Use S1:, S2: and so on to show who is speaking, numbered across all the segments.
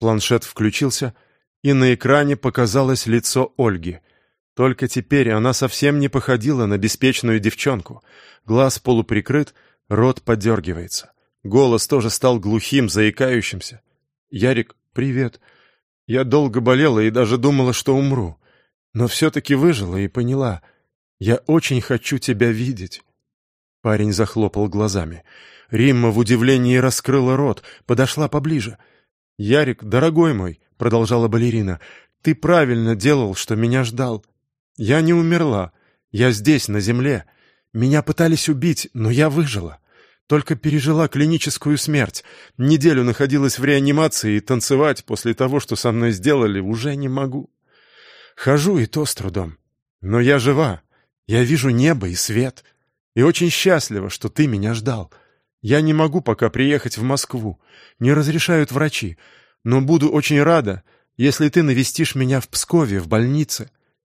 S1: Планшет включился, и на экране показалось лицо Ольги. Только теперь она совсем не походила на беспечную девчонку. Глаз полуприкрыт, рот подергивается. Голос тоже стал глухим, заикающимся. «Ярик, привет. Я долго болела и даже думала, что умру. Но все-таки выжила и поняла. Я очень хочу тебя видеть». Парень захлопал глазами. Римма в удивлении раскрыла рот, подошла поближе. «Ярик, дорогой мой», — продолжала балерина, — «ты правильно делал, что меня ждал. Я не умерла. Я здесь, на земле. Меня пытались убить, но я выжила. Только пережила клиническую смерть. Неделю находилась в реанимации и танцевать после того, что со мной сделали, уже не могу. Хожу и то с трудом. Но я жива. Я вижу небо и свет. И очень счастлива, что ты меня ждал. Я не могу пока приехать в Москву. Не разрешают врачи. Но буду очень рада, если ты навестишь меня в Пскове, в больнице.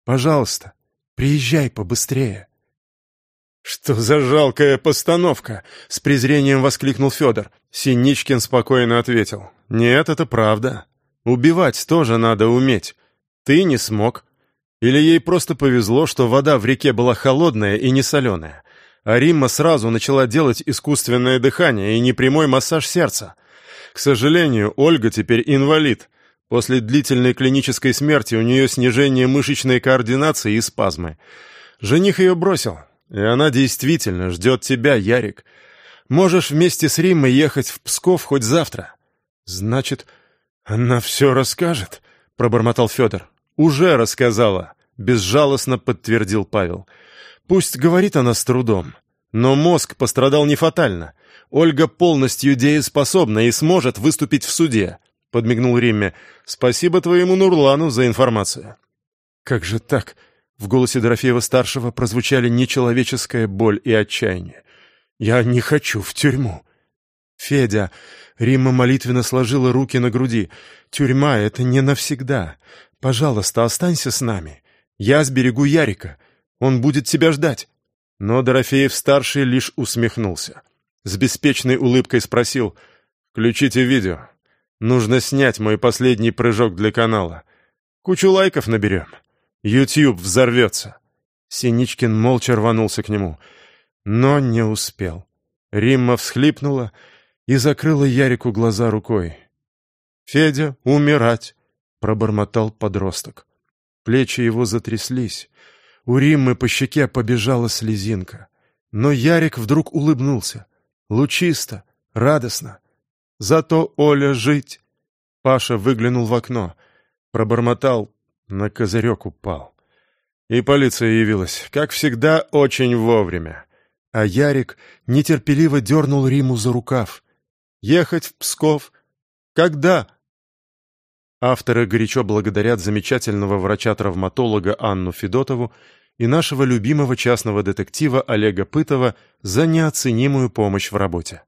S1: Пожалуйста, приезжай побыстрее». «Что за жалкая постановка!» — с презрением воскликнул Федор. Синичкин спокойно ответил. «Нет, это правда. Убивать тоже надо уметь. Ты не смог. Или ей просто повезло, что вода в реке была холодная и не соленая. А Римма сразу начала делать искусственное дыхание и непрямой массаж сердца. К сожалению, Ольга теперь инвалид. После длительной клинической смерти у нее снижение мышечной координации и спазмы. Жених ее бросил, и она действительно ждет тебя, Ярик. Можешь вместе с Риммой ехать в Псков хоть завтра. Значит, она все расскажет, пробормотал Федор. Уже рассказала, безжалостно подтвердил Павел. Пусть говорит она с трудом, но мозг пострадал не фатально. Ольга полностью дееспособна и сможет выступить в суде подмигнул Римме. «Спасибо твоему Нурлану за информацию». «Как же так?» В голосе Дорофеева-старшего прозвучали нечеловеческая боль и отчаяние. «Я не хочу в тюрьму». «Федя...» Римма молитвенно сложила руки на груди. «Тюрьма — это не навсегда. Пожалуйста, останься с нами. Я сберегу Ярика. Он будет тебя ждать». Но Дорофеев-старший лишь усмехнулся. С беспечной улыбкой спросил «Включите видео». Нужно снять мой последний прыжок для канала. Кучу лайков наберем. YouTube взорвется. Синичкин молча рванулся к нему, но не успел. Римма всхлипнула и закрыла Ярику глаза рукой. «Федя, умирать!» — пробормотал подросток. Плечи его затряслись. У Риммы по щеке побежала слезинка. Но Ярик вдруг улыбнулся. Лучисто, радостно. Зато Оля жить. Паша выглянул в окно. Пробормотал, на козырек упал. И полиция явилась, как всегда, очень вовремя. А Ярик нетерпеливо дернул Риму за рукав. «Ехать в Псков? Когда?» Авторы горячо благодарят замечательного врача-травматолога Анну Федотову и нашего любимого частного детектива Олега Пытова за неоценимую помощь в работе.